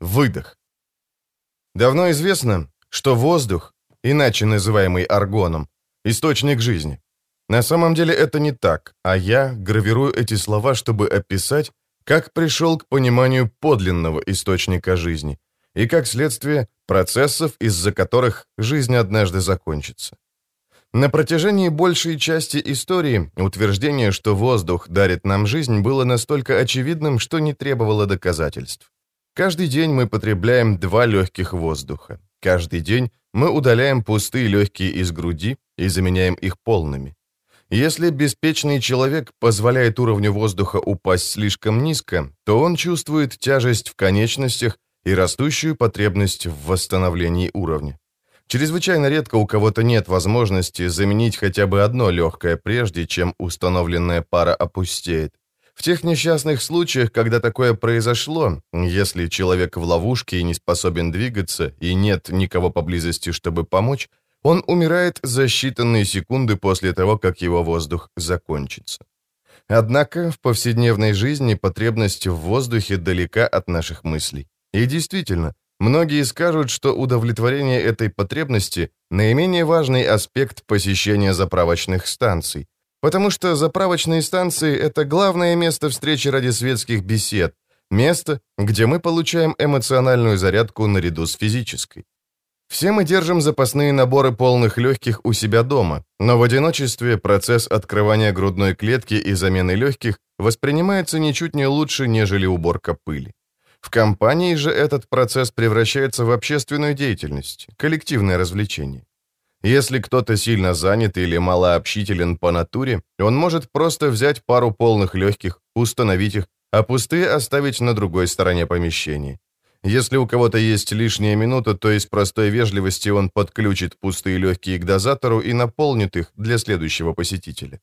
Выдох. Давно известно, что воздух, иначе называемый аргоном, источник жизни. На самом деле это не так, а я гравирую эти слова, чтобы описать, как пришел к пониманию подлинного источника жизни и, как следствие, процессов, из-за которых жизнь однажды закончится. На протяжении большей части истории утверждение, что воздух дарит нам жизнь, было настолько очевидным, что не требовало доказательств. Каждый день мы потребляем два легких воздуха. Каждый день мы удаляем пустые легкие из груди и заменяем их полными. Если беспечный человек позволяет уровню воздуха упасть слишком низко, то он чувствует тяжесть в конечностях и растущую потребность в восстановлении уровня. Чрезвычайно редко у кого-то нет возможности заменить хотя бы одно легкое, прежде чем установленная пара опустеет. В тех несчастных случаях, когда такое произошло, если человек в ловушке и не способен двигаться, и нет никого поблизости, чтобы помочь, он умирает за считанные секунды после того, как его воздух закончится. Однако в повседневной жизни потребность в воздухе далека от наших мыслей. И действительно, многие скажут, что удовлетворение этой потребности – наименее важный аспект посещения заправочных станций, потому что заправочные станции – это главное место встречи ради светских бесед, место, где мы получаем эмоциональную зарядку наряду с физической. Все мы держим запасные наборы полных легких у себя дома, но в одиночестве процесс открывания грудной клетки и замены легких воспринимается ничуть не лучше, нежели уборка пыли. В компании же этот процесс превращается в общественную деятельность, коллективное развлечение. Если кто-то сильно занят или малообщителен по натуре, он может просто взять пару полных легких, установить их, а пустые оставить на другой стороне помещения. Если у кого-то есть лишняя минута, то из простой вежливости он подключит пустые легкие к дозатору и наполнит их для следующего посетителя.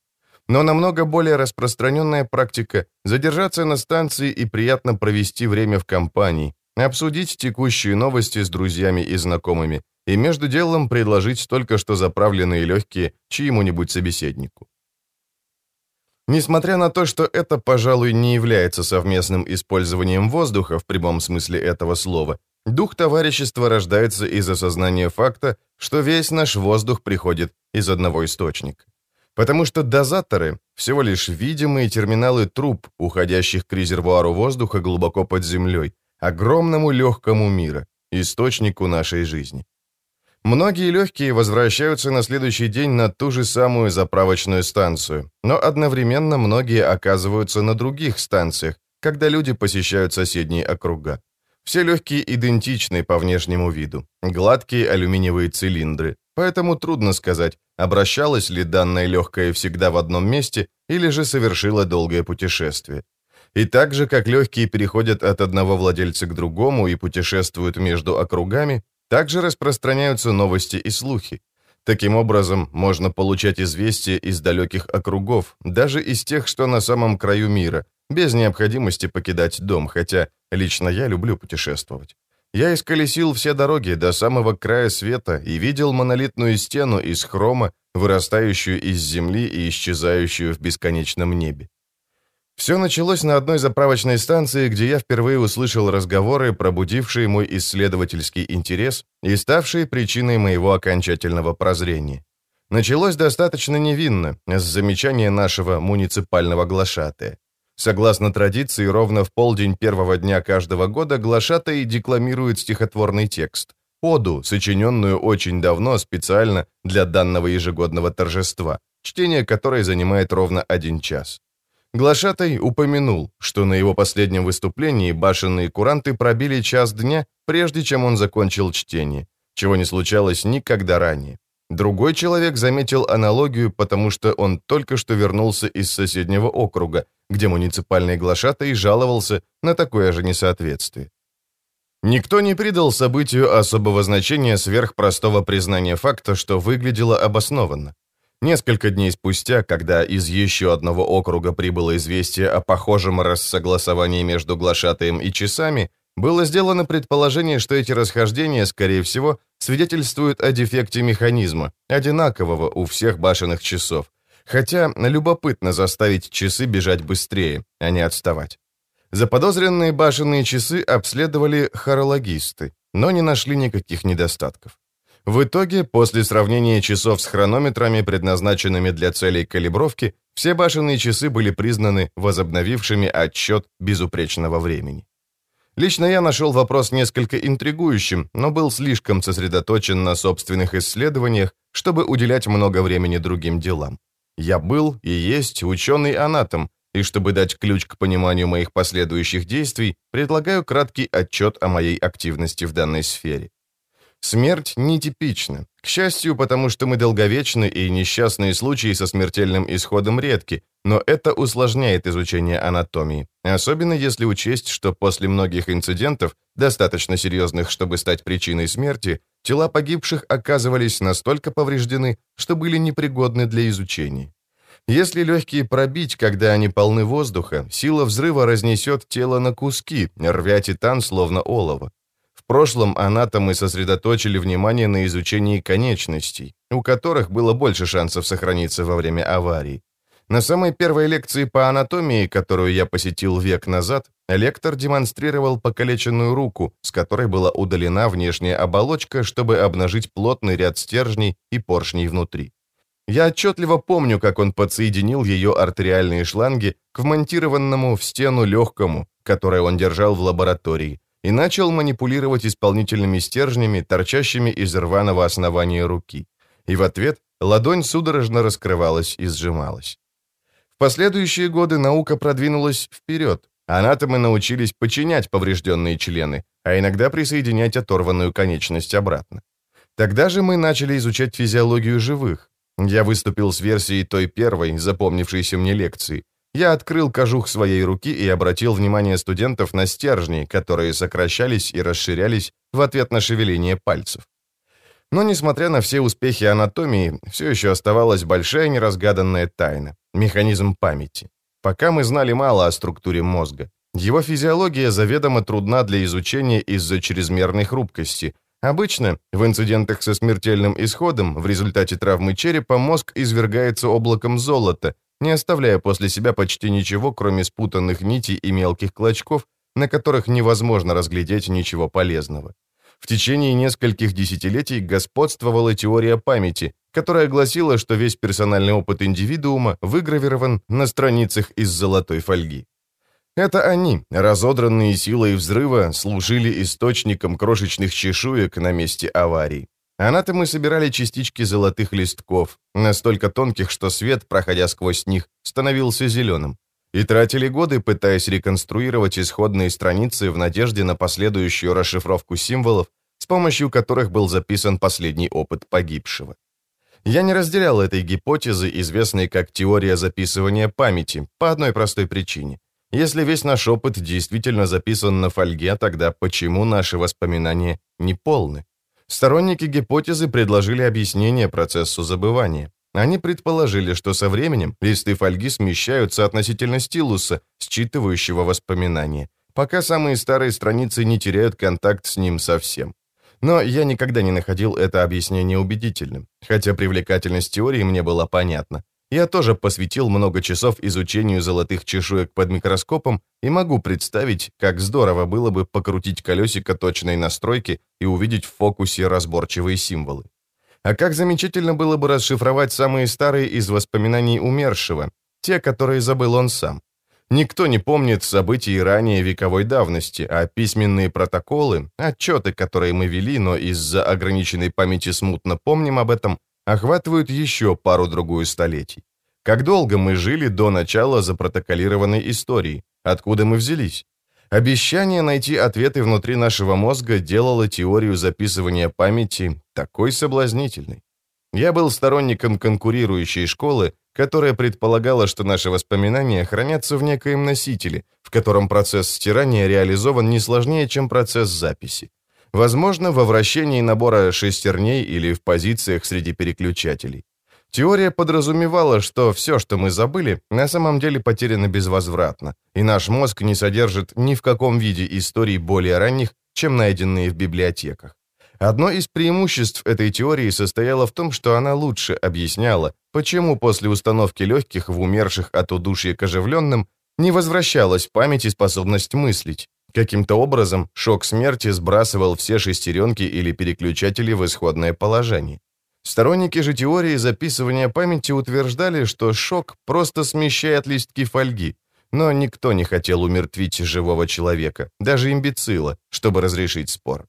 Но намного более распространенная практика – задержаться на станции и приятно провести время в компании, обсудить текущие новости с друзьями и знакомыми и между делом предложить только что заправленные легкие чьему-нибудь собеседнику. Несмотря на то, что это, пожалуй, не является совместным использованием воздуха в прямом смысле этого слова, дух товарищества рождается из осознания факта, что весь наш воздух приходит из одного источника. Потому что дозаторы – всего лишь видимые терминалы труб, уходящих к резервуару воздуха глубоко под землей, огромному легкому мира, источнику нашей жизни. Многие легкие возвращаются на следующий день на ту же самую заправочную станцию, но одновременно многие оказываются на других станциях, когда люди посещают соседние округа. Все легкие идентичны по внешнему виду, гладкие алюминиевые цилиндры, поэтому трудно сказать, обращалась ли данная легкая всегда в одном месте или же совершила долгое путешествие. И так же, как легкие переходят от одного владельца к другому и путешествуют между округами, также распространяются новости и слухи. Таким образом, можно получать известия из далеких округов, даже из тех, что на самом краю мира, без необходимости покидать дом, хотя лично я люблю путешествовать. Я исколесил все дороги до самого края света и видел монолитную стену из хрома, вырастающую из земли и исчезающую в бесконечном небе. Все началось на одной заправочной станции, где я впервые услышал разговоры, пробудившие мой исследовательский интерес и ставшие причиной моего окончательного прозрения. Началось достаточно невинно, с замечания нашего муниципального глашатая. Согласно традиции, ровно в полдень первого дня каждого года глашатай декламирует стихотворный текст, оду, сочиненную очень давно специально для данного ежегодного торжества, чтение которой занимает ровно один час. Глашатай упомянул, что на его последнем выступлении башенные куранты пробили час дня, прежде чем он закончил чтение, чего не случалось никогда ранее. Другой человек заметил аналогию, потому что он только что вернулся из соседнего округа, где муниципальный глашатай жаловался на такое же несоответствие. Никто не придал событию особого значения сверх простого признания факта, что выглядело обоснованно. Несколько дней спустя, когда из еще одного округа прибыло известие о похожем рассогласовании между глашатаем и часами, было сделано предположение, что эти расхождения, скорее всего, свидетельствуют о дефекте механизма, одинакового у всех башенных часов, хотя любопытно заставить часы бежать быстрее, а не отставать. Заподозренные башенные часы обследовали хорологисты, но не нашли никаких недостатков. В итоге, после сравнения часов с хронометрами, предназначенными для целей калибровки, все башенные часы были признаны возобновившими отсчет безупречного времени. Лично я нашел вопрос несколько интригующим, но был слишком сосредоточен на собственных исследованиях, чтобы уделять много времени другим делам. Я был и есть ученый-анатом, и чтобы дать ключ к пониманию моих последующих действий, предлагаю краткий отчет о моей активности в данной сфере. Смерть нетипична. К счастью, потому что мы долговечны и несчастные случаи со смертельным исходом редки, но это усложняет изучение анатомии, особенно если учесть, что после многих инцидентов, достаточно серьезных, чтобы стать причиной смерти, тела погибших оказывались настолько повреждены, что были непригодны для изучения. Если легкие пробить, когда они полны воздуха, сила взрыва разнесет тело на куски, рвя титан словно олово. В прошлом анатомы сосредоточили внимание на изучении конечностей, у которых было больше шансов сохраниться во время аварии. На самой первой лекции по анатомии, которую я посетил век назад, лектор демонстрировал покалеченную руку, с которой была удалена внешняя оболочка, чтобы обнажить плотный ряд стержней и поршней внутри. Я отчетливо помню, как он подсоединил ее артериальные шланги к вмонтированному в стену легкому, которое он держал в лаборатории, и начал манипулировать исполнительными стержнями, торчащими из рваного основания руки. И в ответ ладонь судорожно раскрывалась и сжималась. В последующие годы наука продвинулась вперед. Анатомы научились починять поврежденные члены, а иногда присоединять оторванную конечность обратно. Тогда же мы начали изучать физиологию живых. Я выступил с версией той первой, запомнившейся мне лекции, я открыл кожух своей руки и обратил внимание студентов на стержни, которые сокращались и расширялись в ответ на шевеление пальцев. Но, несмотря на все успехи анатомии, все еще оставалась большая неразгаданная тайна – механизм памяти. Пока мы знали мало о структуре мозга. Его физиология заведомо трудна для изучения из-за чрезмерной хрупкости. Обычно в инцидентах со смертельным исходом в результате травмы черепа мозг извергается облаком золота, не оставляя после себя почти ничего, кроме спутанных нитей и мелких клочков, на которых невозможно разглядеть ничего полезного. В течение нескольких десятилетий господствовала теория памяти, которая гласила, что весь персональный опыт индивидуума выгравирован на страницах из золотой фольги. Это они, разодранные силой взрыва, служили источником крошечных чешуек на месте аварии. Анатомы собирали частички золотых листков, настолько тонких, что свет, проходя сквозь них, становился зеленым, и тратили годы, пытаясь реконструировать исходные страницы в надежде на последующую расшифровку символов, с помощью которых был записан последний опыт погибшего. Я не разделял этой гипотезы, известной как теория записывания памяти, по одной простой причине. Если весь наш опыт действительно записан на фольге, тогда почему наши воспоминания не полны? Сторонники гипотезы предложили объяснение процессу забывания. Они предположили, что со временем листы фольги смещаются относительно стилуса, считывающего воспоминания, пока самые старые страницы не теряют контакт с ним совсем. Но я никогда не находил это объяснение убедительным, хотя привлекательность теории мне была понятна. Я тоже посвятил много часов изучению золотых чешуек под микроскопом и могу представить, как здорово было бы покрутить колесико точной настройки и увидеть в фокусе разборчивые символы. А как замечательно было бы расшифровать самые старые из воспоминаний умершего, те, которые забыл он сам. Никто не помнит событий ранее вековой давности, а письменные протоколы, отчеты, которые мы вели, но из-за ограниченной памяти смутно помним об этом, охватывают еще пару-другую столетий. Как долго мы жили до начала запротоколированной истории? Откуда мы взялись? Обещание найти ответы внутри нашего мозга делало теорию записывания памяти такой соблазнительной. Я был сторонником конкурирующей школы, которая предполагала, что наши воспоминания хранятся в некоем носителе, в котором процесс стирания реализован не сложнее, чем процесс записи. Возможно, во вращении набора шестерней или в позициях среди переключателей. Теория подразумевала, что все, что мы забыли, на самом деле потеряно безвозвратно, и наш мозг не содержит ни в каком виде историй более ранних, чем найденные в библиотеках. Одно из преимуществ этой теории состояло в том, что она лучше объясняла, почему после установки легких в умерших от удушья к оживленным Не возвращалась память и способность мыслить. Каким-то образом шок смерти сбрасывал все шестеренки или переключатели в исходное положение. Сторонники же теории записывания памяти утверждали, что шок просто смещает листки фольги, но никто не хотел умертвить живого человека, даже имбецила, чтобы разрешить спор.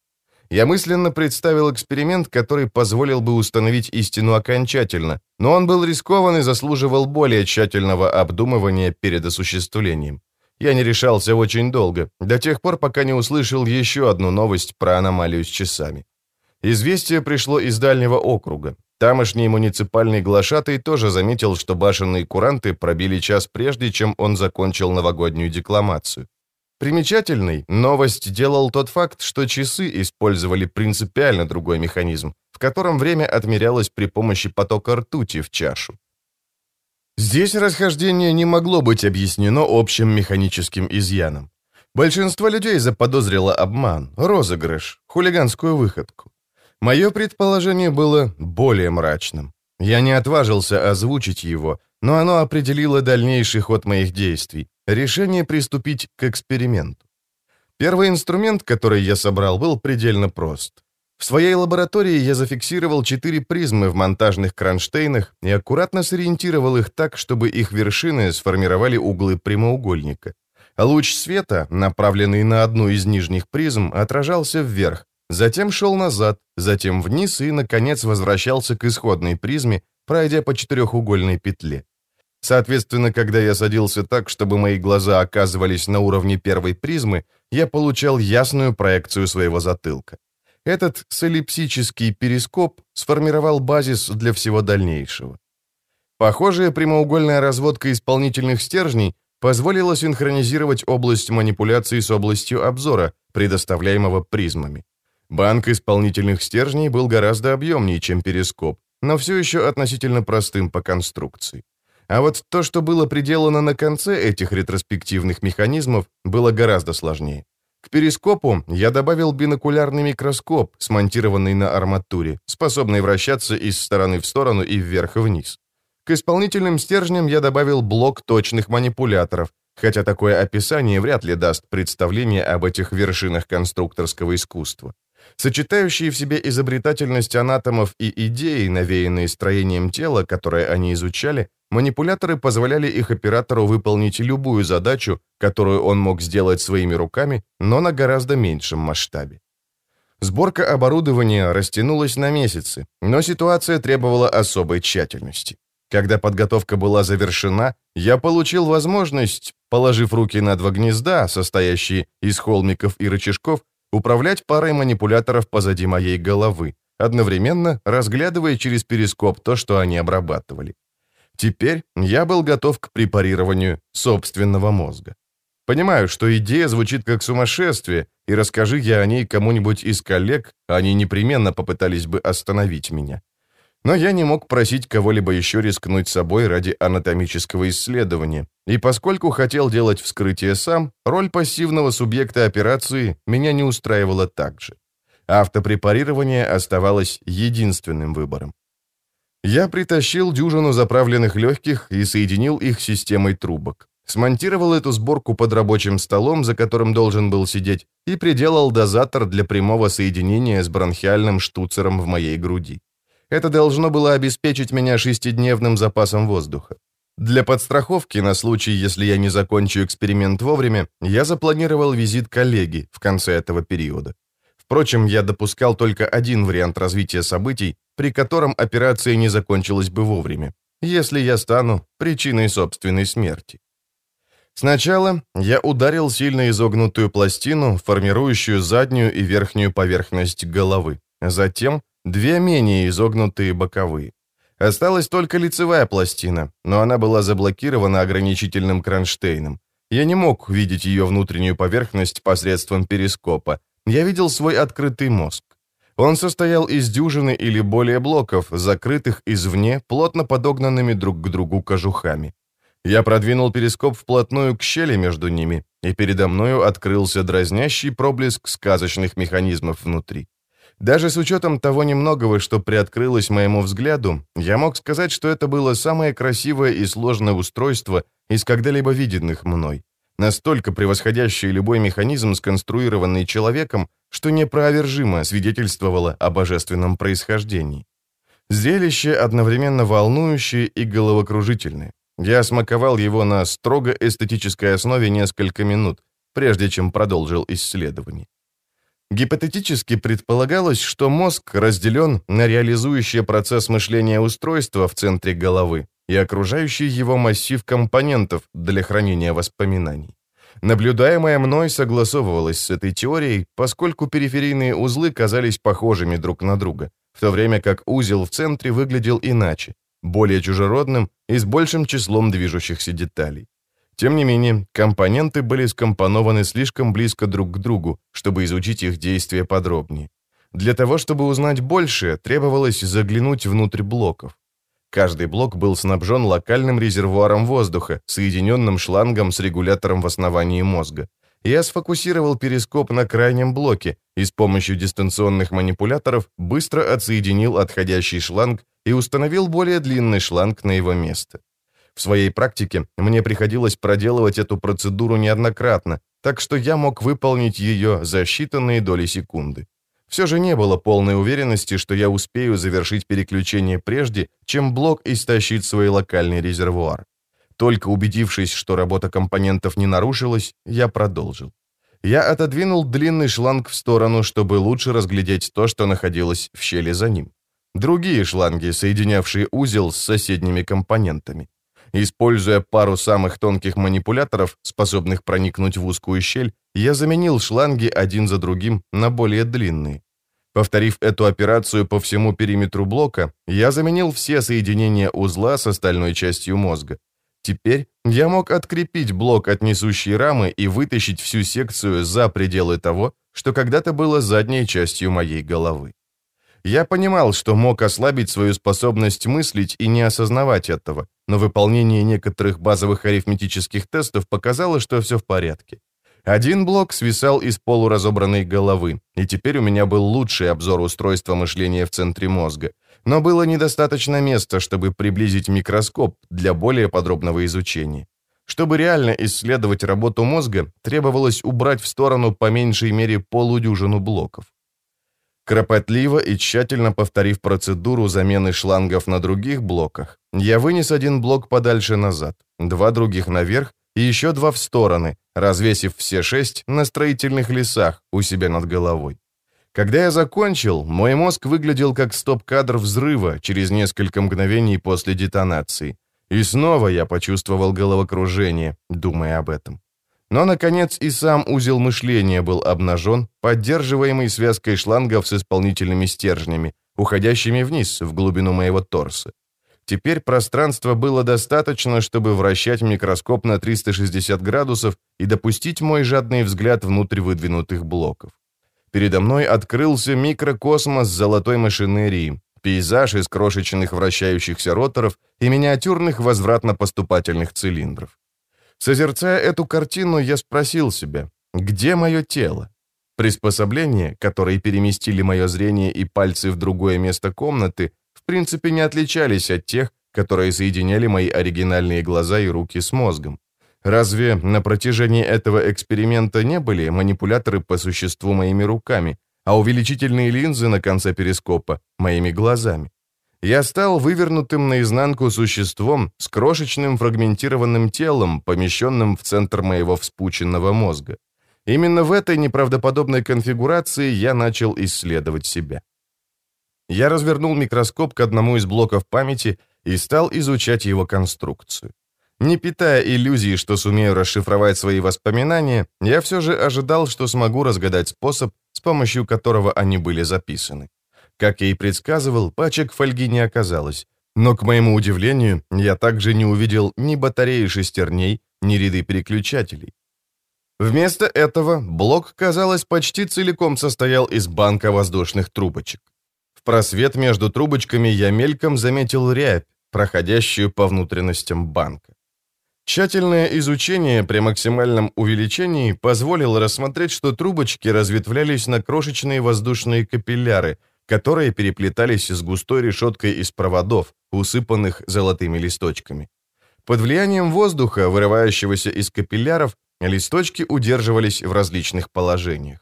Я мысленно представил эксперимент, который позволил бы установить истину окончательно, но он был рискован и заслуживал более тщательного обдумывания перед осуществлением. Я не решался очень долго, до тех пор, пока не услышал еще одну новость про аномалию с часами. Известие пришло из дальнего округа. Тамошний муниципальный глашатый тоже заметил, что башенные куранты пробили час прежде, чем он закончил новогоднюю декламацию. Примечательной новость делал тот факт, что часы использовали принципиально другой механизм, в котором время отмерялось при помощи потока ртути в чашу. Здесь расхождение не могло быть объяснено общим механическим изъяном. Большинство людей заподозрило обман, розыгрыш, хулиганскую выходку. Мое предположение было более мрачным. Я не отважился озвучить его, но оно определило дальнейший ход моих действий, решение приступить к эксперименту. Первый инструмент, который я собрал, был предельно прост. В своей лаборатории я зафиксировал четыре призмы в монтажных кронштейнах и аккуратно сориентировал их так, чтобы их вершины сформировали углы прямоугольника. Луч света, направленный на одну из нижних призм, отражался вверх, затем шел назад, затем вниз и, наконец, возвращался к исходной призме, пройдя по четырехугольной петле. Соответственно, когда я садился так, чтобы мои глаза оказывались на уровне первой призмы, я получал ясную проекцию своего затылка. Этот солипсический перископ сформировал базис для всего дальнейшего. Похожая прямоугольная разводка исполнительных стержней позволила синхронизировать область манипуляции с областью обзора, предоставляемого призмами. Банк исполнительных стержней был гораздо объемнее, чем перископ, но все еще относительно простым по конструкции. А вот то, что было приделано на конце этих ретроспективных механизмов, было гораздо сложнее. К перископу я добавил бинокулярный микроскоп, смонтированный на арматуре, способный вращаться из стороны в сторону и вверх и вниз. К исполнительным стержням я добавил блок точных манипуляторов, хотя такое описание вряд ли даст представление об этих вершинах конструкторского искусства. Сочетающие в себе изобретательность анатомов и идеи, навеянные строением тела, которое они изучали, манипуляторы позволяли их оператору выполнить любую задачу, которую он мог сделать своими руками, но на гораздо меньшем масштабе. Сборка оборудования растянулась на месяцы, но ситуация требовала особой тщательности. Когда подготовка была завершена, я получил возможность, положив руки на два гнезда, состоящие из холмиков и рычажков, управлять парой манипуляторов позади моей головы, одновременно разглядывая через перископ то, что они обрабатывали. Теперь я был готов к препарированию собственного мозга. Понимаю, что идея звучит как сумасшествие, и расскажи я о ней кому-нибудь из коллег, они непременно попытались бы остановить меня. Но я не мог просить кого-либо еще рискнуть собой ради анатомического исследования, и поскольку хотел делать вскрытие сам, роль пассивного субъекта операции меня не устраивала так же. Автопрепарирование оставалось единственным выбором. Я притащил дюжину заправленных легких и соединил их с системой трубок. Смонтировал эту сборку под рабочим столом, за которым должен был сидеть, и приделал дозатор для прямого соединения с бронхиальным штуцером в моей груди. Это должно было обеспечить меня шестидневным запасом воздуха. Для подстраховки на случай, если я не закончу эксперимент вовремя, я запланировал визит коллеги в конце этого периода. Впрочем, я допускал только один вариант развития событий, при котором операция не закончилась бы вовремя, если я стану причиной собственной смерти. Сначала я ударил сильно изогнутую пластину, формирующую заднюю и верхнюю поверхность головы. Затем две менее изогнутые боковые. Осталась только лицевая пластина, но она была заблокирована ограничительным кронштейном. Я не мог видеть ее внутреннюю поверхность посредством перископа. Я видел свой открытый мозг. Он состоял из дюжины или более блоков, закрытых извне, плотно подогнанными друг к другу кожухами. Я продвинул перископ вплотную к щели между ними, и передо мною открылся дразнящий проблеск сказочных механизмов внутри. Даже с учетом того немногого, что приоткрылось моему взгляду, я мог сказать, что это было самое красивое и сложное устройство из когда-либо виденных мной, настолько превосходящее любой механизм, сконструированный человеком, что непроовержимо свидетельствовало о божественном происхождении. Зрелище одновременно волнующее и головокружительное. Я смаковал его на строго эстетической основе несколько минут, прежде чем продолжил исследование. Гипотетически предполагалось, что мозг разделен на реализующий процесс мышления устройства в центре головы и окружающий его массив компонентов для хранения воспоминаний. Наблюдаемое мной согласовывалось с этой теорией, поскольку периферийные узлы казались похожими друг на друга, в то время как узел в центре выглядел иначе, более чужеродным и с большим числом движущихся деталей. Тем не менее, компоненты были скомпонованы слишком близко друг к другу, чтобы изучить их действия подробнее. Для того, чтобы узнать больше, требовалось заглянуть внутрь блоков. Каждый блок был снабжен локальным резервуаром воздуха, соединенным шлангом с регулятором в основании мозга. Я сфокусировал перископ на крайнем блоке и с помощью дистанционных манипуляторов быстро отсоединил отходящий шланг и установил более длинный шланг на его место. В своей практике мне приходилось проделывать эту процедуру неоднократно, так что я мог выполнить ее за считанные доли секунды. Все же не было полной уверенности, что я успею завершить переключение прежде, чем блок истощит свой локальный резервуар. Только убедившись, что работа компонентов не нарушилась, я продолжил. Я отодвинул длинный шланг в сторону, чтобы лучше разглядеть то, что находилось в щели за ним. Другие шланги, соединявшие узел с соседними компонентами. Используя пару самых тонких манипуляторов, способных проникнуть в узкую щель, я заменил шланги один за другим на более длинные. Повторив эту операцию по всему периметру блока, я заменил все соединения узла с остальной частью мозга. Теперь я мог открепить блок от несущей рамы и вытащить всю секцию за пределы того, что когда-то было задней частью моей головы. Я понимал, что мог ослабить свою способность мыслить и не осознавать этого, но выполнение некоторых базовых арифметических тестов показало, что все в порядке. Один блок свисал из полуразобранной головы, и теперь у меня был лучший обзор устройства мышления в центре мозга. Но было недостаточно места, чтобы приблизить микроскоп для более подробного изучения. Чтобы реально исследовать работу мозга, требовалось убрать в сторону по меньшей мере полудюжину блоков. Кропотливо и тщательно повторив процедуру замены шлангов на других блоках, я вынес один блок подальше назад, два других наверх и еще два в стороны, развесив все шесть на строительных лесах у себя над головой. Когда я закончил, мой мозг выглядел как стоп-кадр взрыва через несколько мгновений после детонации. И снова я почувствовал головокружение, думая об этом. Но, наконец, и сам узел мышления был обнажен, поддерживаемый связкой шлангов с исполнительными стержнями, уходящими вниз, в глубину моего торса. Теперь пространства было достаточно, чтобы вращать микроскоп на 360 градусов и допустить мой жадный взгляд внутрь выдвинутых блоков. Передо мной открылся микрокосмос золотой машинерии, пейзаж из крошечных вращающихся роторов и миниатюрных возвратно-поступательных цилиндров. Созерцая эту картину, я спросил себя, где мое тело? Приспособления, которые переместили мое зрение и пальцы в другое место комнаты, в принципе не отличались от тех, которые соединяли мои оригинальные глаза и руки с мозгом. Разве на протяжении этого эксперимента не были манипуляторы по существу моими руками, а увеличительные линзы на конце перископа моими глазами? Я стал вывернутым наизнанку существом с крошечным фрагментированным телом, помещенным в центр моего вспученного мозга. Именно в этой неправдоподобной конфигурации я начал исследовать себя. Я развернул микроскоп к одному из блоков памяти и стал изучать его конструкцию. Не питая иллюзии, что сумею расшифровать свои воспоминания, я все же ожидал, что смогу разгадать способ, с помощью которого они были записаны. Как я и предсказывал, пачек фольги не оказалось. Но, к моему удивлению, я также не увидел ни батареи шестерней, ни ряды переключателей. Вместо этого блок, казалось, почти целиком состоял из банка воздушных трубочек. В просвет между трубочками я мельком заметил рябь, проходящую по внутренностям банка. Тщательное изучение при максимальном увеличении позволило рассмотреть, что трубочки разветвлялись на крошечные воздушные капилляры, которые переплетались с густой решеткой из проводов, усыпанных золотыми листочками. Под влиянием воздуха, вырывающегося из капилляров, листочки удерживались в различных положениях.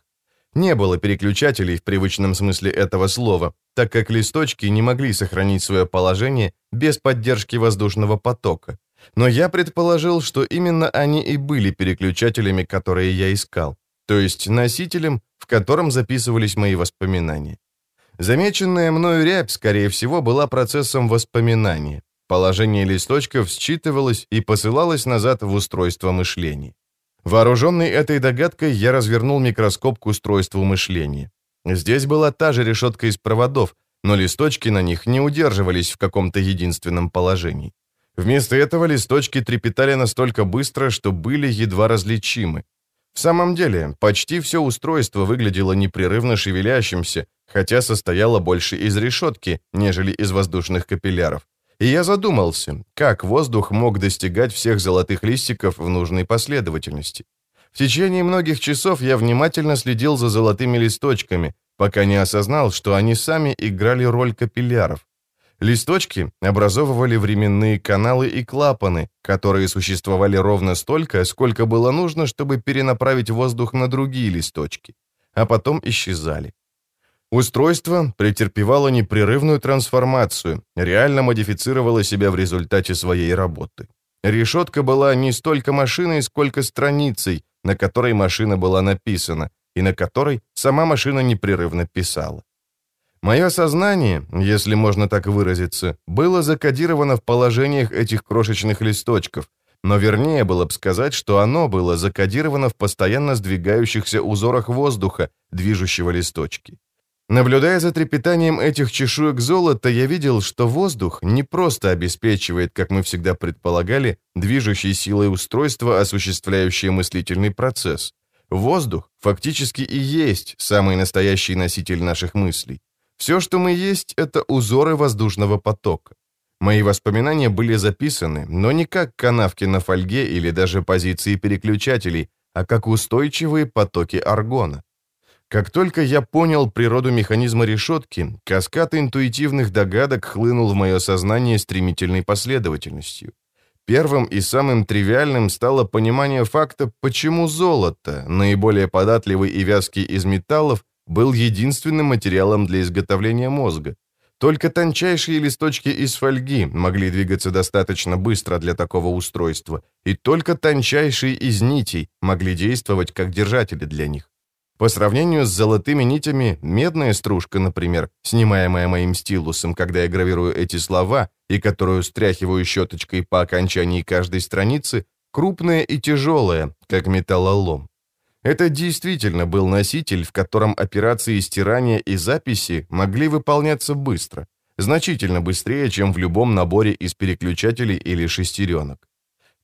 Не было переключателей в привычном смысле этого слова, так как листочки не могли сохранить свое положение без поддержки воздушного потока. Но я предположил, что именно они и были переключателями, которые я искал, то есть носителем, в котором записывались мои воспоминания. Замеченная мною рябь, скорее всего, была процессом воспоминания. Положение листочков считывалось и посылалось назад в устройство мышления. Вооруженный этой догадкой, я развернул микроскоп к устройству мышления. Здесь была та же решетка из проводов, но листочки на них не удерживались в каком-то единственном положении. Вместо этого листочки трепетали настолько быстро, что были едва различимы. В самом деле, почти все устройство выглядело непрерывно шевелящимся, хотя состояло больше из решетки, нежели из воздушных капилляров. И я задумался, как воздух мог достигать всех золотых листиков в нужной последовательности. В течение многих часов я внимательно следил за золотыми листочками, пока не осознал, что они сами играли роль капилляров. Листочки образовывали временные каналы и клапаны, которые существовали ровно столько, сколько было нужно, чтобы перенаправить воздух на другие листочки, а потом исчезали. Устройство претерпевало непрерывную трансформацию, реально модифицировало себя в результате своей работы. Решетка была не столько машиной, сколько страницей, на которой машина была написана, и на которой сама машина непрерывно писала. Мое сознание, если можно так выразиться, было закодировано в положениях этих крошечных листочков, но вернее было бы сказать, что оно было закодировано в постоянно сдвигающихся узорах воздуха, движущего листочки. Наблюдая за трепетанием этих чешуек золота, я видел, что воздух не просто обеспечивает, как мы всегда предполагали, движущей силой устройства, осуществляющее мыслительный процесс. Воздух фактически и есть самый настоящий носитель наших мыслей. Все, что мы есть, это узоры воздушного потока. Мои воспоминания были записаны, но не как канавки на фольге или даже позиции переключателей, а как устойчивые потоки аргона. Как только я понял природу механизма решетки, каскад интуитивных догадок хлынул в мое сознание стремительной последовательностью. Первым и самым тривиальным стало понимание факта, почему золото, наиболее податливый и вязкий из металлов, был единственным материалом для изготовления мозга. Только тончайшие листочки из фольги могли двигаться достаточно быстро для такого устройства, и только тончайшие из нитей могли действовать как держатели для них. По сравнению с золотыми нитями, медная стружка, например, снимаемая моим стилусом, когда я гравирую эти слова, и которую стряхиваю щеточкой по окончании каждой страницы, крупная и тяжелая, как металлолом. Это действительно был носитель, в котором операции стирания и записи могли выполняться быстро, значительно быстрее, чем в любом наборе из переключателей или шестеренок.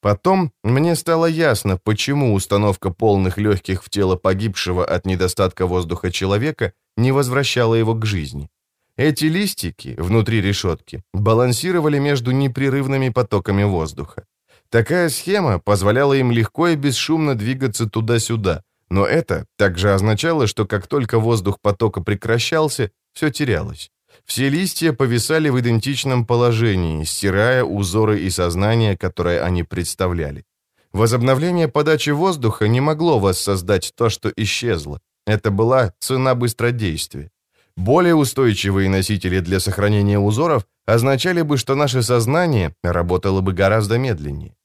Потом мне стало ясно, почему установка полных легких в тело погибшего от недостатка воздуха человека не возвращала его к жизни. Эти листики внутри решетки балансировали между непрерывными потоками воздуха. Такая схема позволяла им легко и бесшумно двигаться туда-сюда, но это также означало, что как только воздух потока прекращался, все терялось. Все листья повисали в идентичном положении, стирая узоры и сознание, которое они представляли. Возобновление подачи воздуха не могло воссоздать то, что исчезло. Это была цена быстродействия. Более устойчивые носители для сохранения узоров означали бы, что наше сознание работало бы гораздо медленнее.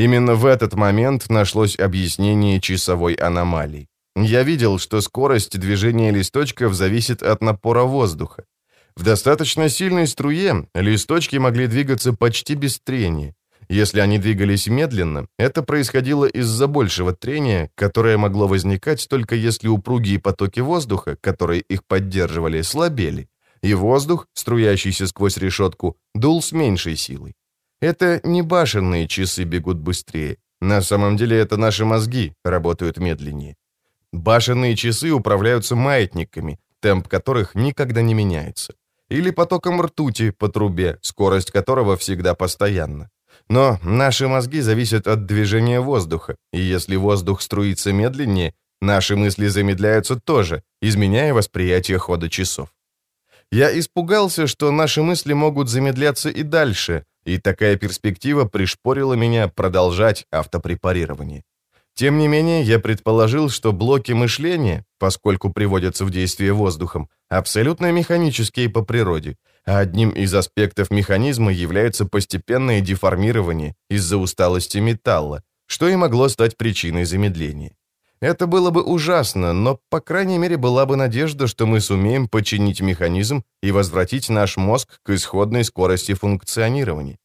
Именно в этот момент нашлось объяснение часовой аномалии. Я видел, что скорость движения листочков зависит от напора воздуха. В достаточно сильной струе листочки могли двигаться почти без трения. Если они двигались медленно, это происходило из-за большего трения, которое могло возникать только если упругие потоки воздуха, которые их поддерживали, слабели, и воздух, струящийся сквозь решетку, дул с меньшей силой. Это не башенные часы бегут быстрее. На самом деле это наши мозги работают медленнее. Башенные часы управляются маятниками, темп которых никогда не меняется или потоком ртути по трубе, скорость которого всегда постоянна. Но наши мозги зависят от движения воздуха, и если воздух струится медленнее, наши мысли замедляются тоже, изменяя восприятие хода часов. Я испугался, что наши мысли могут замедляться и дальше, и такая перспектива пришпорила меня продолжать автопрепарирование. Тем не менее, я предположил, что блоки мышления, поскольку приводятся в действие воздухом, абсолютно механические по природе, а одним из аспектов механизма является постепенное деформирование из-за усталости металла, что и могло стать причиной замедления. Это было бы ужасно, но, по крайней мере, была бы надежда, что мы сумеем починить механизм и возвратить наш мозг к исходной скорости функционирования.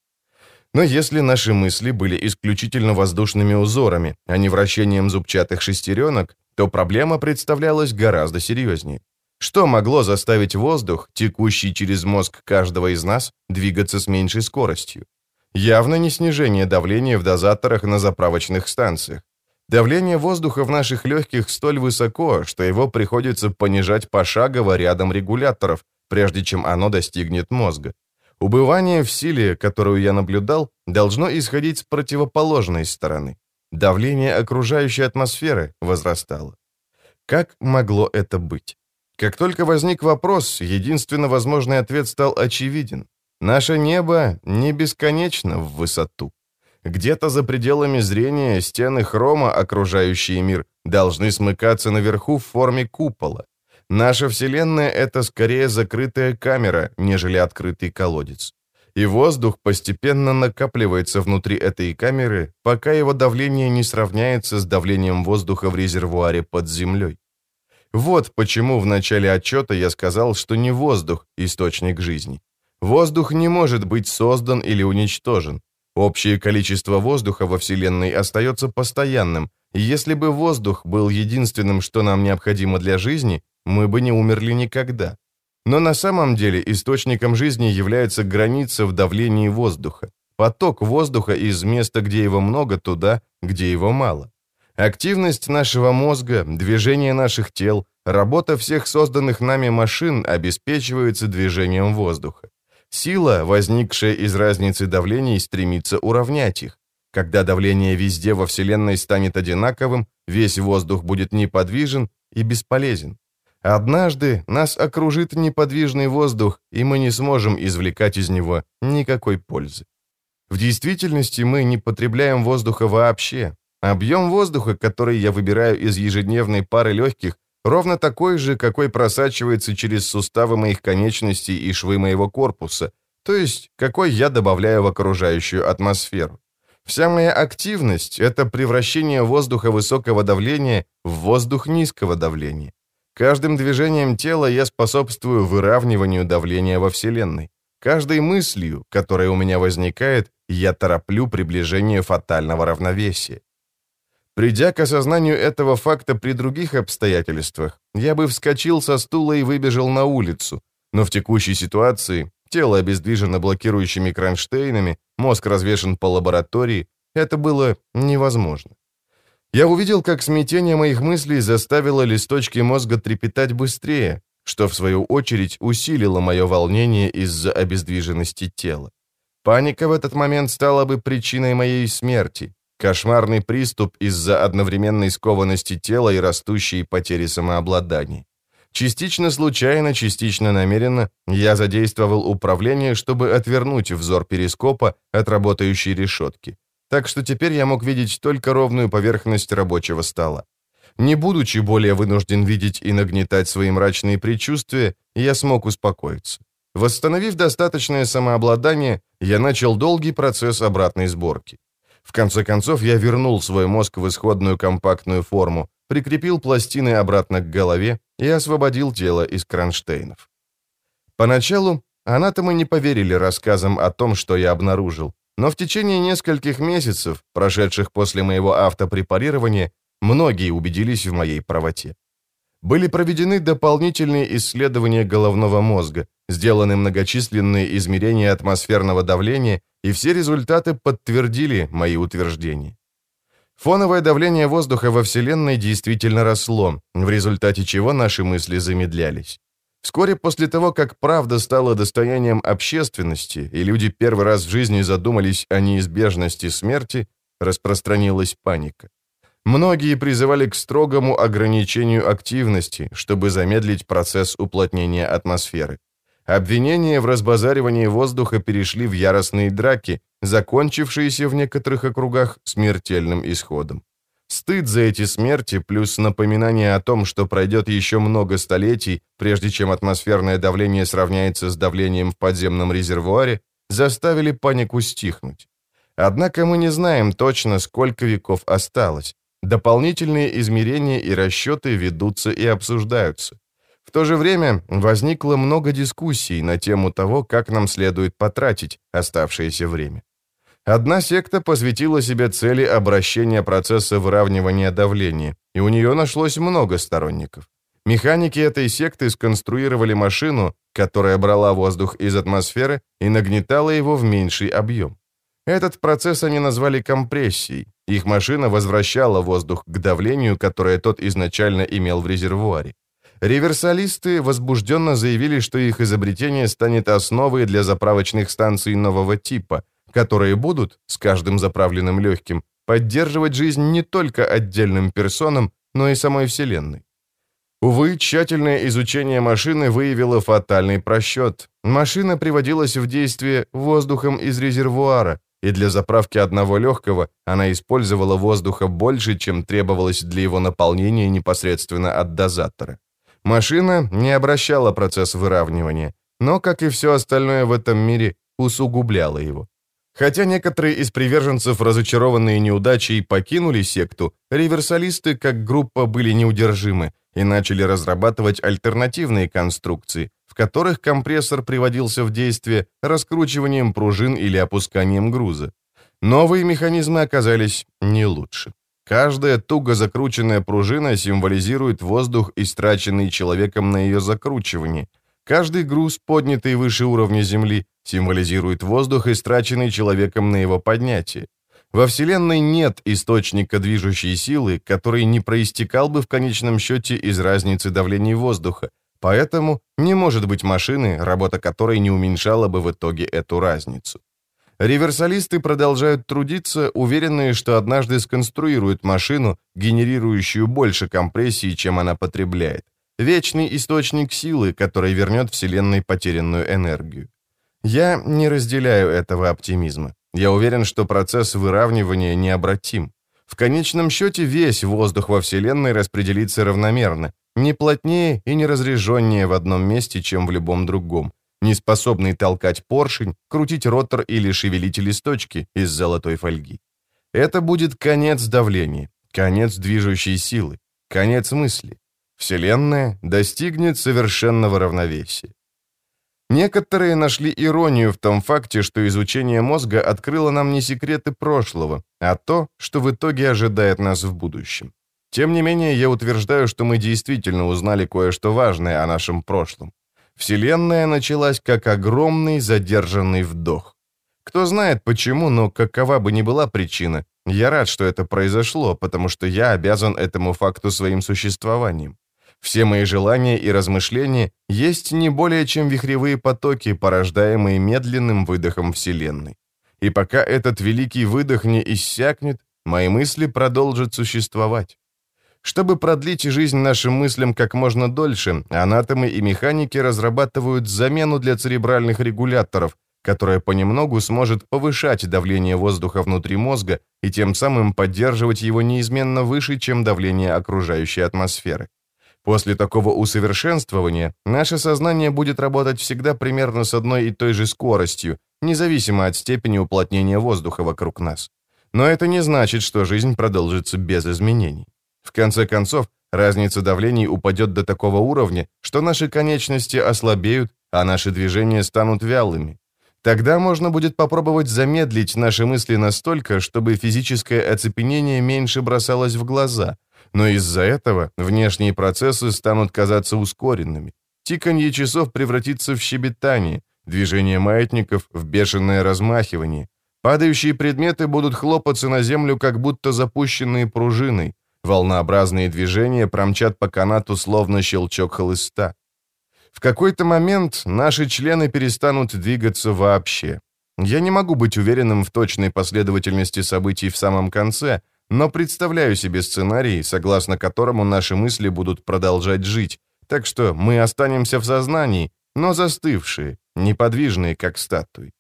Но если наши мысли были исключительно воздушными узорами, а не вращением зубчатых шестеренок, то проблема представлялась гораздо серьезнее. Что могло заставить воздух, текущий через мозг каждого из нас, двигаться с меньшей скоростью? Явно не снижение давления в дозаторах на заправочных станциях. Давление воздуха в наших легких столь высоко, что его приходится понижать пошагово рядом регуляторов, прежде чем оно достигнет мозга. Убывание в силе, которую я наблюдал, должно исходить с противоположной стороны. Давление окружающей атмосферы возрастало. Как могло это быть? Как только возник вопрос, единственно возможный ответ стал очевиден. Наше небо не бесконечно в высоту. Где-то за пределами зрения стены хрома, окружающие мир, должны смыкаться наверху в форме купола. Наша Вселенная — это скорее закрытая камера, нежели открытый колодец. И воздух постепенно накапливается внутри этой камеры, пока его давление не сравняется с давлением воздуха в резервуаре под землей. Вот почему в начале отчета я сказал, что не воздух – источник жизни. Воздух не может быть создан или уничтожен. Общее количество воздуха во Вселенной остается постоянным, и если бы воздух был единственным, что нам необходимо для жизни, мы бы не умерли никогда. Но на самом деле источником жизни является граница в давлении воздуха, поток воздуха из места, где его много, туда, где его мало. Активность нашего мозга, движение наших тел, работа всех созданных нами машин обеспечивается движением воздуха. Сила, возникшая из разницы давлений, стремится уравнять их. Когда давление везде во Вселенной станет одинаковым, весь воздух будет неподвижен и бесполезен. Однажды нас окружит неподвижный воздух, и мы не сможем извлекать из него никакой пользы. В действительности мы не потребляем воздуха вообще. Объем воздуха, который я выбираю из ежедневной пары легких, ровно такой же, какой просачивается через суставы моих конечностей и швы моего корпуса, то есть какой я добавляю в окружающую атмосферу. Вся моя активность — это превращение воздуха высокого давления в воздух низкого давления. Каждым движением тела я способствую выравниванию давления во Вселенной. Каждой мыслью, которая у меня возникает, я тороплю приближение фатального равновесия. Придя к осознанию этого факта при других обстоятельствах, я бы вскочил со стула и выбежал на улицу, но в текущей ситуации тело обездвижено блокирующими кронштейнами, мозг развешен по лаборатории, это было невозможно. Я увидел, как смятение моих мыслей заставило листочки мозга трепетать быстрее, что, в свою очередь, усилило мое волнение из-за обездвиженности тела. Паника в этот момент стала бы причиной моей смерти. Кошмарный приступ из-за одновременной скованности тела и растущей потери самообладания. Частично случайно, частично намеренно я задействовал управление, чтобы отвернуть взор перископа от работающей решетки так что теперь я мог видеть только ровную поверхность рабочего стола. Не будучи более вынужден видеть и нагнетать свои мрачные предчувствия, я смог успокоиться. Восстановив достаточное самообладание, я начал долгий процесс обратной сборки. В конце концов, я вернул свой мозг в исходную компактную форму, прикрепил пластины обратно к голове и освободил тело из кронштейнов. Поначалу анатомы не поверили рассказам о том, что я обнаружил, но в течение нескольких месяцев, прошедших после моего автопрепарирования, многие убедились в моей правоте. Были проведены дополнительные исследования головного мозга, сделаны многочисленные измерения атмосферного давления, и все результаты подтвердили мои утверждения. Фоновое давление воздуха во Вселенной действительно росло, в результате чего наши мысли замедлялись. Вскоре после того, как правда стала достоянием общественности, и люди первый раз в жизни задумались о неизбежности смерти, распространилась паника. Многие призывали к строгому ограничению активности, чтобы замедлить процесс уплотнения атмосферы. Обвинения в разбазаривании воздуха перешли в яростные драки, закончившиеся в некоторых округах смертельным исходом. Стыд за эти смерти плюс напоминание о том, что пройдет еще много столетий, прежде чем атмосферное давление сравняется с давлением в подземном резервуаре, заставили панику стихнуть. Однако мы не знаем точно, сколько веков осталось. Дополнительные измерения и расчеты ведутся и обсуждаются. В то же время возникло много дискуссий на тему того, как нам следует потратить оставшееся время. Одна секта посвятила себе цели обращения процесса выравнивания давления, и у нее нашлось много сторонников. Механики этой секты сконструировали машину, которая брала воздух из атмосферы и нагнетала его в меньший объем. Этот процесс они назвали компрессией. Их машина возвращала воздух к давлению, которое тот изначально имел в резервуаре. Реверсалисты возбужденно заявили, что их изобретение станет основой для заправочных станций нового типа – которые будут, с каждым заправленным легким, поддерживать жизнь не только отдельным персонам, но и самой Вселенной. Увы, тщательное изучение машины выявило фатальный просчет. Машина приводилась в действие воздухом из резервуара, и для заправки одного легкого она использовала воздуха больше, чем требовалось для его наполнения непосредственно от дозатора. Машина не обращала процесс выравнивания, но, как и все остальное в этом мире, усугубляла его. Хотя некоторые из приверженцев, разочарованные неудачей, покинули секту, реверсалисты как группа были неудержимы и начали разрабатывать альтернативные конструкции, в которых компрессор приводился в действие раскручиванием пружин или опусканием груза. Новые механизмы оказались не лучше. Каждая туго закрученная пружина символизирует воздух, истраченный человеком на ее закручивание – Каждый груз, поднятый выше уровня Земли, символизирует воздух, истраченный человеком на его поднятие. Во Вселенной нет источника движущей силы, который не проистекал бы в конечном счете из разницы давлений воздуха, поэтому не может быть машины, работа которой не уменьшала бы в итоге эту разницу. Реверсалисты продолжают трудиться, уверенные, что однажды сконструируют машину, генерирующую больше компрессии, чем она потребляет вечный источник силы, который вернет Вселенной потерянную энергию. Я не разделяю этого оптимизма. Я уверен, что процесс выравнивания необратим. В конечном счете весь воздух во Вселенной распределится равномерно, не плотнее и не разреженнее в одном месте, чем в любом другом, не способный толкать поршень, крутить ротор или шевелить листочки из золотой фольги. Это будет конец давления, конец движущей силы, конец мысли. Вселенная достигнет совершенного равновесия. Некоторые нашли иронию в том факте, что изучение мозга открыло нам не секреты прошлого, а то, что в итоге ожидает нас в будущем. Тем не менее, я утверждаю, что мы действительно узнали кое-что важное о нашем прошлом. Вселенная началась как огромный задержанный вдох. Кто знает почему, но какова бы ни была причина, я рад, что это произошло, потому что я обязан этому факту своим существованием. Все мои желания и размышления есть не более чем вихревые потоки, порождаемые медленным выдохом Вселенной. И пока этот великий выдох не иссякнет, мои мысли продолжат существовать. Чтобы продлить жизнь нашим мыслям как можно дольше, анатомы и механики разрабатывают замену для церебральных регуляторов, которая понемногу сможет повышать давление воздуха внутри мозга и тем самым поддерживать его неизменно выше, чем давление окружающей атмосферы. После такого усовершенствования наше сознание будет работать всегда примерно с одной и той же скоростью, независимо от степени уплотнения воздуха вокруг нас. Но это не значит, что жизнь продолжится без изменений. В конце концов, разница давлений упадет до такого уровня, что наши конечности ослабеют, а наши движения станут вялыми. Тогда можно будет попробовать замедлить наши мысли настолько, чтобы физическое оцепенение меньше бросалось в глаза, но из-за этого внешние процессы станут казаться ускоренными. Тиканье часов превратится в щебетание, движение маятников в бешеное размахивание. Падающие предметы будут хлопаться на землю, как будто запущенные пружиной. Волнообразные движения промчат по канату, словно щелчок хлыста. В какой-то момент наши члены перестанут двигаться вообще. Я не могу быть уверенным в точной последовательности событий в самом конце, но представляю себе сценарий, согласно которому наши мысли будут продолжать жить, так что мы останемся в сознании, но застывшие, неподвижные, как статуи.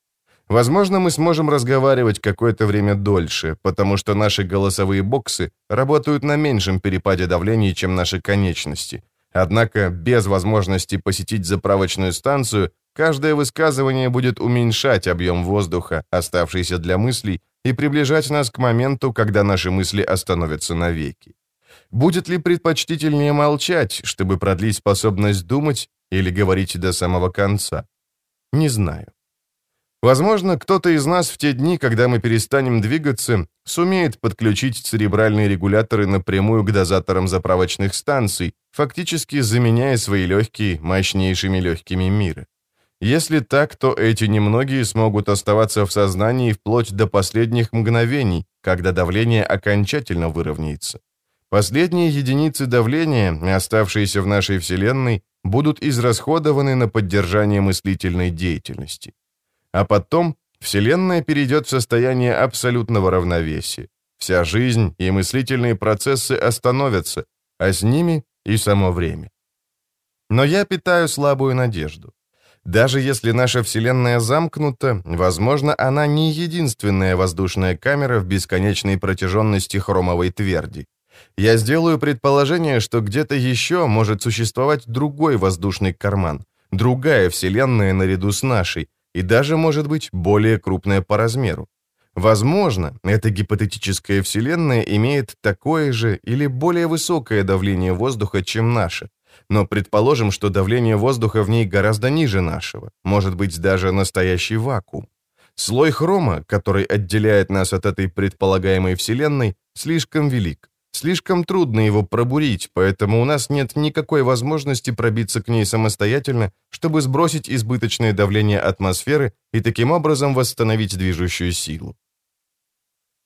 Возможно, мы сможем разговаривать какое-то время дольше, потому что наши голосовые боксы работают на меньшем перепаде давления, чем наши конечности. Однако без возможности посетить заправочную станцию, каждое высказывание будет уменьшать объем воздуха, оставшийся для мыслей, и приближать нас к моменту, когда наши мысли остановятся навеки. Будет ли предпочтительнее молчать, чтобы продлить способность думать, или говорить до самого конца? Не знаю. Возможно, кто-то из нас в те дни, когда мы перестанем двигаться, сумеет подключить церебральные регуляторы напрямую к дозаторам заправочных станций, фактически заменяя свои легкие мощнейшими легкими мира. Если так, то эти немногие смогут оставаться в сознании вплоть до последних мгновений, когда давление окончательно выровняется. Последние единицы давления, оставшиеся в нашей Вселенной, будут израсходованы на поддержание мыслительной деятельности. А потом Вселенная перейдет в состояние абсолютного равновесия. Вся жизнь и мыслительные процессы остановятся, а с ними и само время. Но я питаю слабую надежду. Даже если наша Вселенная замкнута, возможно, она не единственная воздушная камера в бесконечной протяженности хромовой тверди. Я сделаю предположение, что где-то еще может существовать другой воздушный карман, другая Вселенная наряду с нашей, и даже, может быть, более крупная по размеру. Возможно, эта гипотетическая Вселенная имеет такое же или более высокое давление воздуха, чем наше. Но предположим, что давление воздуха в ней гораздо ниже нашего, может быть, даже настоящий вакуум. Слой хрома, который отделяет нас от этой предполагаемой Вселенной, слишком велик. Слишком трудно его пробурить, поэтому у нас нет никакой возможности пробиться к ней самостоятельно, чтобы сбросить избыточное давление атмосферы и таким образом восстановить движущую силу.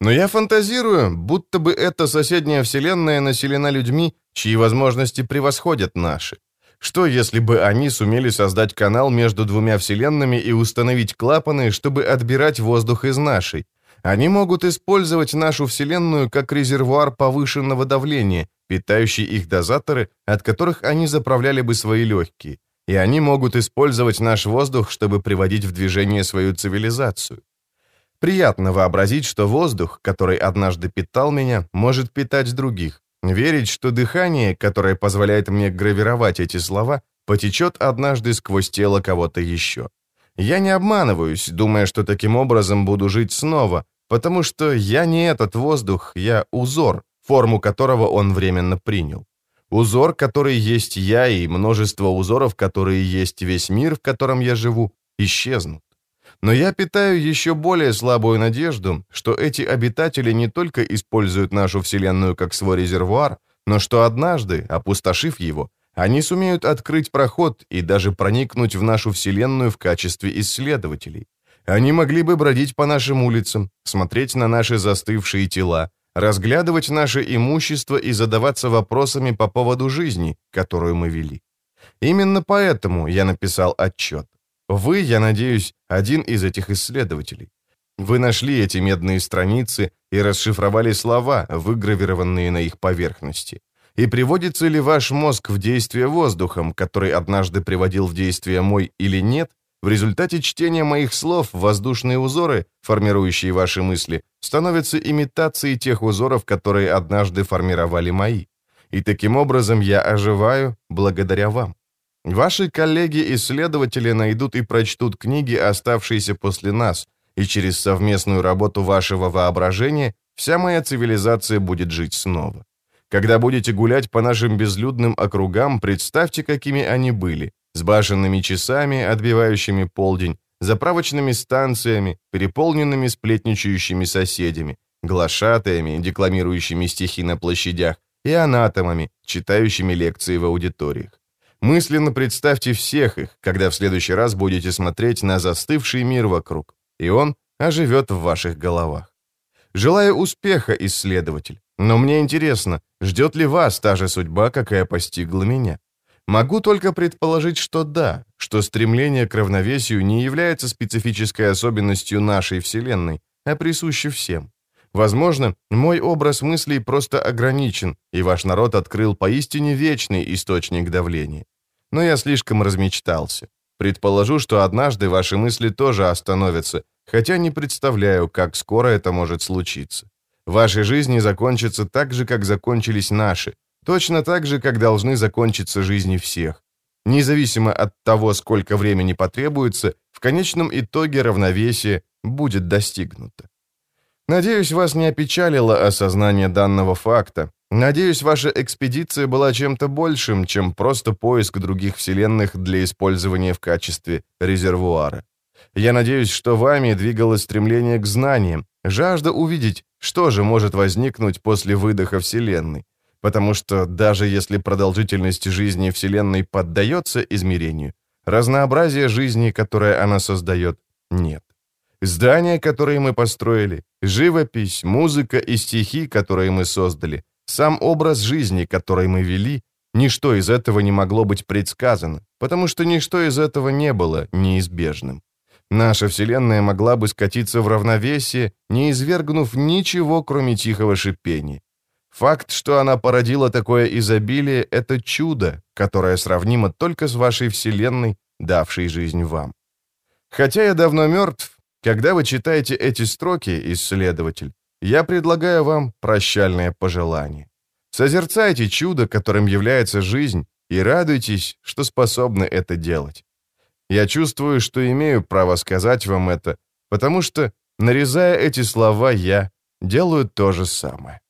Но я фантазирую, будто бы эта соседняя вселенная населена людьми, чьи возможности превосходят наши. Что, если бы они сумели создать канал между двумя вселенными и установить клапаны, чтобы отбирать воздух из нашей, они могут использовать нашу Вселенную как резервуар повышенного давления, питающий их дозаторы, от которых они заправляли бы свои легкие. И они могут использовать наш воздух, чтобы приводить в движение свою цивилизацию. Приятно вообразить, что воздух, который однажды питал меня, может питать других. Верить, что дыхание, которое позволяет мне гравировать эти слова, потечет однажды сквозь тело кого-то еще. Я не обманываюсь, думая, что таким образом буду жить снова, потому что я не этот воздух, я узор, форму которого он временно принял. Узор, который есть я, и множество узоров, которые есть весь мир, в котором я живу, исчезнут. Но я питаю еще более слабую надежду, что эти обитатели не только используют нашу Вселенную как свой резервуар, но что однажды, опустошив его, они сумеют открыть проход и даже проникнуть в нашу Вселенную в качестве исследователей. Они могли бы бродить по нашим улицам, смотреть на наши застывшие тела, разглядывать наше имущество и задаваться вопросами по поводу жизни, которую мы вели. Именно поэтому я написал отчет. Вы, я надеюсь, один из этих исследователей. Вы нашли эти медные страницы и расшифровали слова, выгравированные на их поверхности. И приводится ли ваш мозг в действие воздухом, который однажды приводил в действие мой или нет, в результате чтения моих слов воздушные узоры, формирующие ваши мысли, становятся имитацией тех узоров, которые однажды формировали мои. И таким образом я оживаю благодаря вам. Ваши коллеги-исследователи найдут и прочтут книги, оставшиеся после нас, и через совместную работу вашего воображения вся моя цивилизация будет жить снова. Когда будете гулять по нашим безлюдным округам, представьте, какими они были, с башенными часами, отбивающими полдень, заправочными станциями, переполненными сплетничающими соседями, глашатаями, декламирующими стихи на площадях, и анатомами, читающими лекции в аудиториях. Мысленно представьте всех их, когда в следующий раз будете смотреть на застывший мир вокруг, и он оживет в ваших головах. Желаю успеха, исследователь, но мне интересно, ждет ли вас та же судьба, какая постигла меня? Могу только предположить, что да, что стремление к равновесию не является специфической особенностью нашей Вселенной, а присуще всем. Возможно, мой образ мыслей просто ограничен, и ваш народ открыл поистине вечный источник давления. Но я слишком размечтался. Предположу, что однажды ваши мысли тоже остановятся, хотя не представляю, как скоро это может случиться. Ваши жизни закончатся так же, как закончились наши, точно так же, как должны закончиться жизни всех. Независимо от того, сколько времени потребуется, в конечном итоге равновесие будет достигнуто. Надеюсь, вас не опечалило осознание данного факта. Надеюсь, ваша экспедиция была чем-то большим, чем просто поиск других вселенных для использования в качестве резервуара. Я надеюсь, что вами двигалось стремление к знаниям, жажда увидеть, что же может возникнуть после выдоха Вселенной. Потому что даже если продолжительность жизни Вселенной поддается измерению, разнообразия жизни, которое она создает, нет. Здания, которые мы построили, живопись, музыка и стихи, которые мы создали, сам образ жизни, который мы вели, ничто из этого не могло быть предсказано, потому что ничто из этого не было неизбежным. Наша Вселенная могла бы скатиться в равновесие, не извергнув ничего, кроме тихого шипения. Факт, что она породила такое изобилие, это чудо, которое сравнимо только с вашей Вселенной, давшей жизнь вам. Хотя я давно мертв, когда вы читаете эти строки, исследователь, я предлагаю вам прощальное пожелание. Созерцайте чудо, которым является жизнь, и радуйтесь, что способны это делать. Я чувствую, что имею право сказать вам это, потому что, нарезая эти слова, я делаю то же самое.